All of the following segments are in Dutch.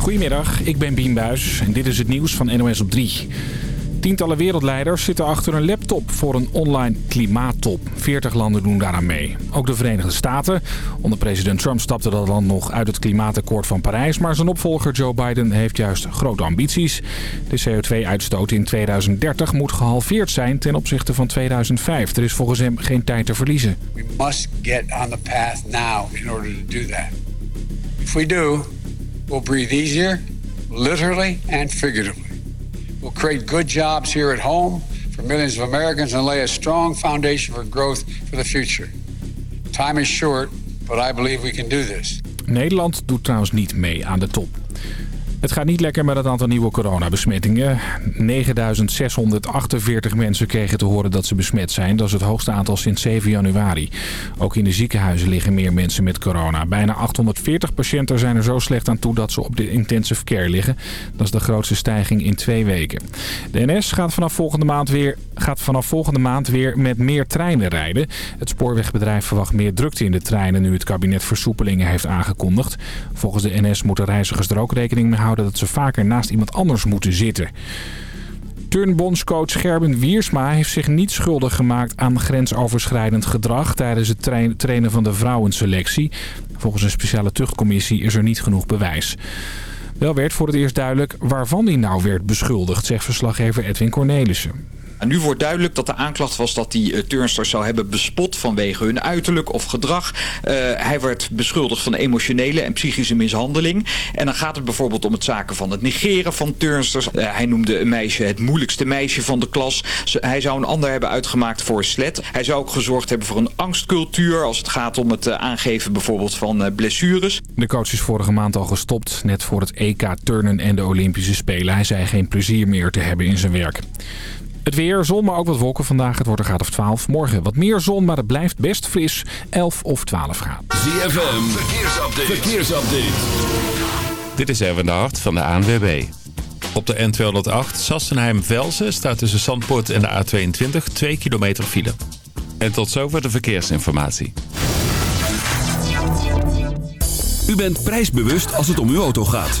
Goedemiddag, ik ben Bien Buijs en dit is het nieuws van NOS op 3. Tientallen wereldleiders zitten achter een laptop voor een online klimaattop. 40 landen doen daaraan mee. Ook de Verenigde Staten. Onder president Trump stapte dat land nog uit het klimaatakkoord van Parijs. Maar zijn opvolger Joe Biden heeft juist grote ambities. De CO2-uitstoot in 2030 moet gehalveerd zijn ten opzichte van 2005. Er is volgens hem geen tijd te verliezen. We must get on the path in order to do that. If we do, we'll breathe easier, literally and figuratively. We'll create good jobs here at home for millions of Americans and lay a strong foundation for growth for the future. Time is short, but I believe we can do this. Nederland doet trouwens niet mee aan de top. Het gaat niet lekker met het aantal nieuwe coronabesmettingen. 9.648 mensen kregen te horen dat ze besmet zijn. Dat is het hoogste aantal sinds 7 januari. Ook in de ziekenhuizen liggen meer mensen met corona. Bijna 840 patiënten zijn er zo slecht aan toe dat ze op de intensive care liggen. Dat is de grootste stijging in twee weken. De NS gaat vanaf volgende maand weer, gaat vanaf volgende maand weer met meer treinen rijden. Het spoorwegbedrijf verwacht meer drukte in de treinen nu het kabinet versoepelingen heeft aangekondigd. Volgens de NS moeten reizigers er ook rekening mee houden dat ze vaker naast iemand anders moeten zitten. Turnbondscoach Gerben Wiersma heeft zich niet schuldig gemaakt aan grensoverschrijdend gedrag tijdens het trainen van de vrouwenselectie. Volgens een speciale tuchtcommissie is er niet genoeg bewijs. Wel werd voor het eerst duidelijk waarvan hij nou werd beschuldigd, zegt verslaggever Edwin Cornelissen. En nu wordt duidelijk dat de aanklacht was dat die uh, turnsters zou hebben bespot vanwege hun uiterlijk of gedrag. Uh, hij werd beschuldigd van emotionele en psychische mishandeling. En dan gaat het bijvoorbeeld om het zaken van het negeren van turnsters. Uh, hij noemde een meisje het moeilijkste meisje van de klas. Hij zou een ander hebben uitgemaakt voor slet. Hij zou ook gezorgd hebben voor een angstcultuur als het gaat om het aangeven bijvoorbeeld van blessures. De coach is vorige maand al gestopt, net voor het EK turnen en de Olympische Spelen. Hij zei geen plezier meer te hebben in zijn werk. Het weer, zon, maar ook wat wolken vandaag. Het wordt een graad of 12. Morgen wat meer zon, maar het blijft best fris. 11 of 12 graden. ZFM, verkeersupdate. verkeersupdate. Dit is Erwin de Hart van de ANWB. Op de N208 Sassenheim-Velsen staat tussen Zandpoort en de A22 2 kilometer file. En tot zover de verkeersinformatie. U bent prijsbewust als het om uw auto gaat.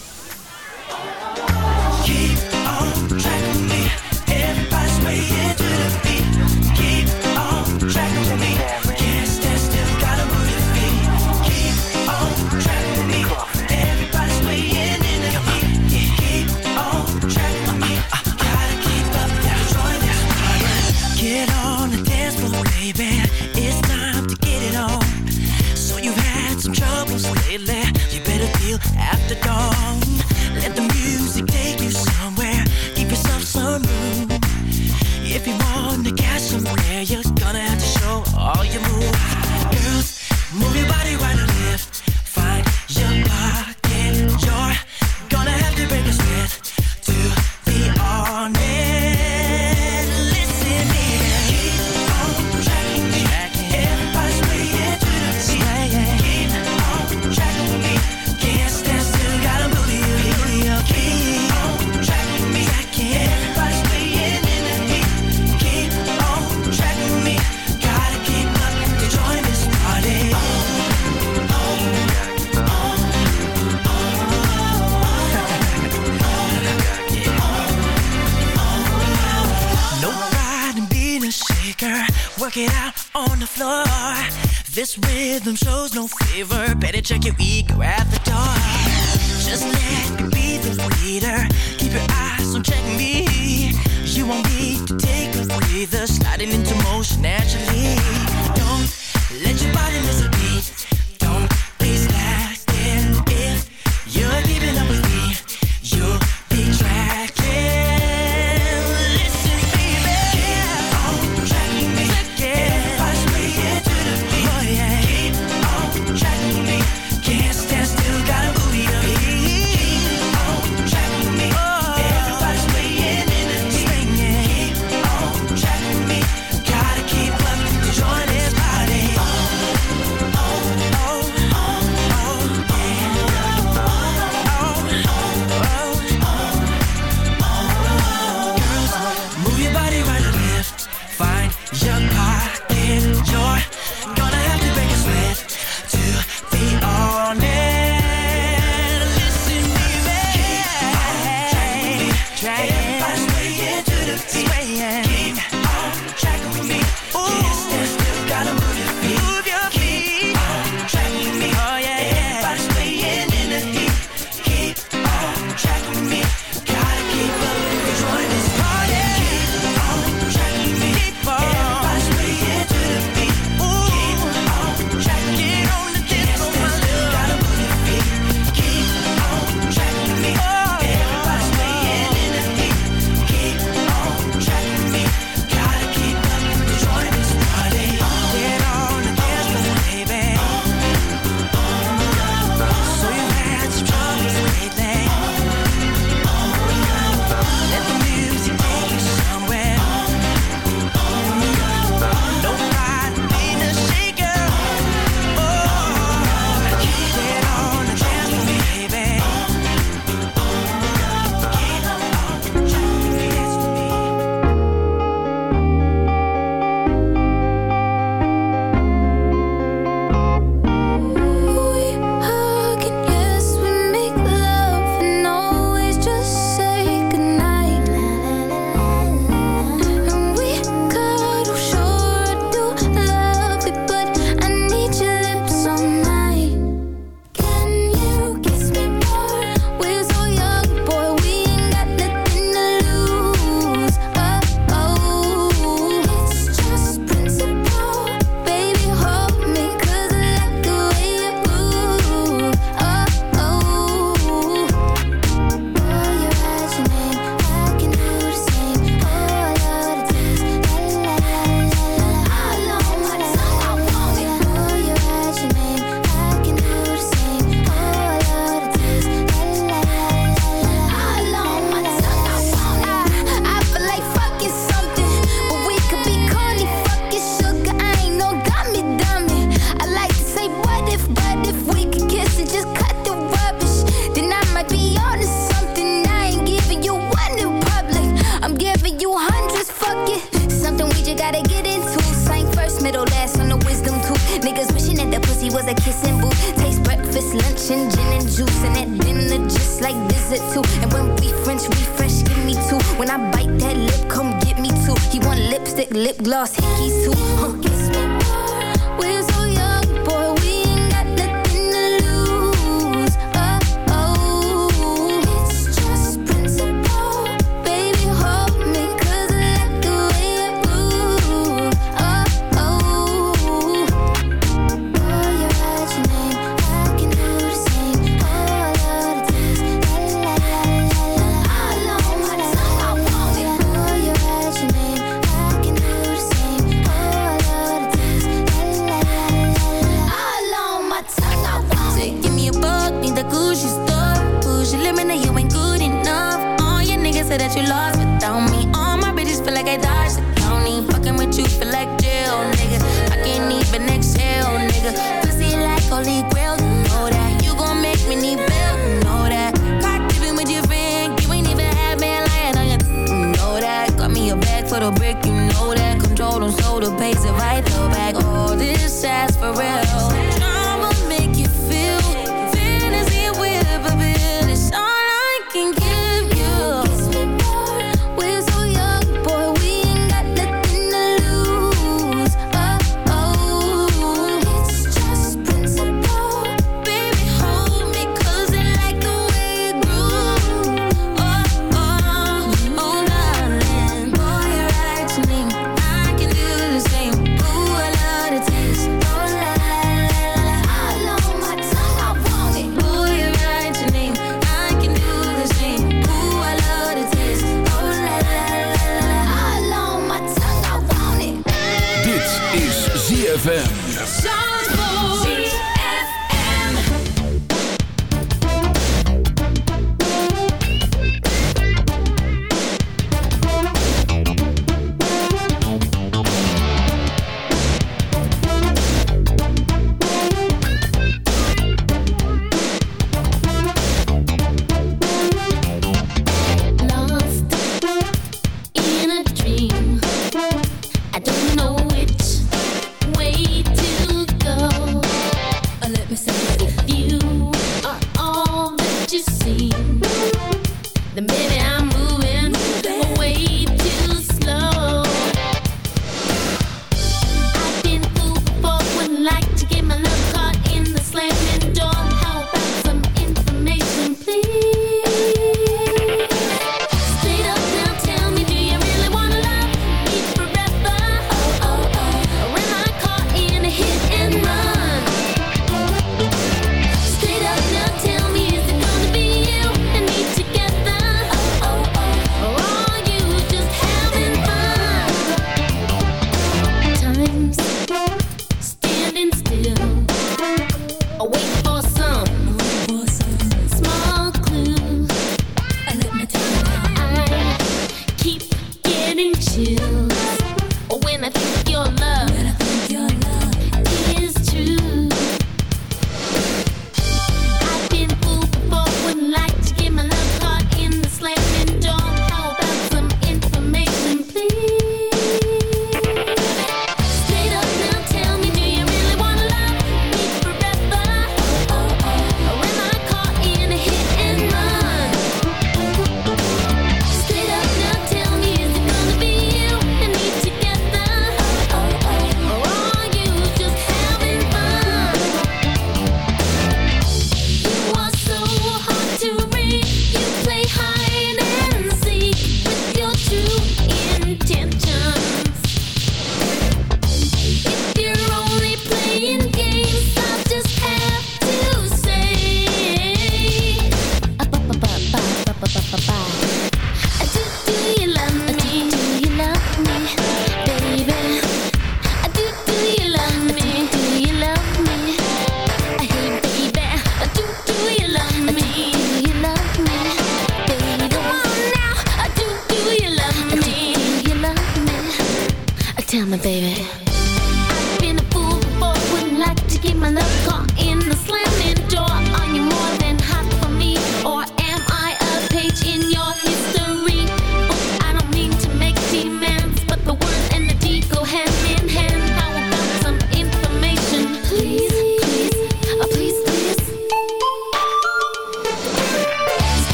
Keep your eyes on checking me. You want me to take a breather.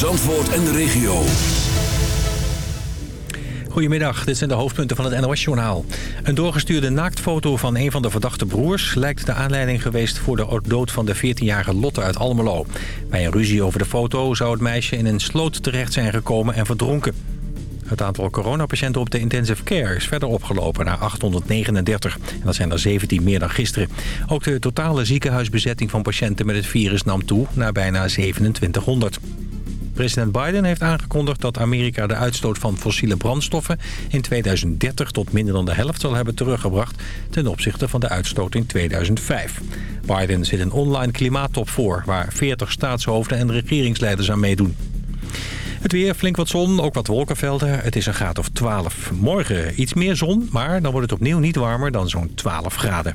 Zandvoort en de regio. Goedemiddag, dit zijn de hoofdpunten van het NOS-journaal. Een doorgestuurde naaktfoto van een van de verdachte broers... lijkt de aanleiding geweest voor de dood van de 14-jarige Lotte uit Almelo. Bij een ruzie over de foto zou het meisje in een sloot terecht zijn gekomen en verdronken. Het aantal coronapatiënten op de intensive care is verder opgelopen naar 839. En dat zijn er 17 meer dan gisteren. Ook de totale ziekenhuisbezetting van patiënten met het virus nam toe naar bijna 2700. President Biden heeft aangekondigd dat Amerika de uitstoot van fossiele brandstoffen in 2030 tot minder dan de helft zal hebben teruggebracht ten opzichte van de uitstoot in 2005. Biden zit een online klimaattop voor waar 40 staatshoofden en regeringsleiders aan meedoen. Het weer, flink wat zon, ook wat wolkenvelden. Het is een graad of 12. Morgen iets meer zon, maar dan wordt het opnieuw niet warmer dan zo'n 12 graden.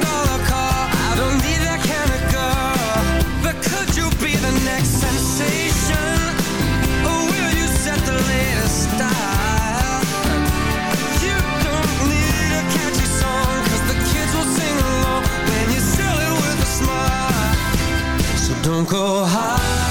don't go higher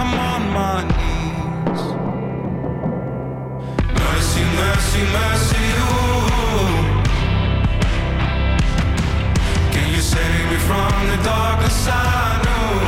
I'm on my knees. Mercy, mercy, mercy, ooh. Can you save me from the darkness I know?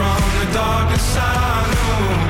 from the darkness I know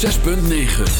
6.9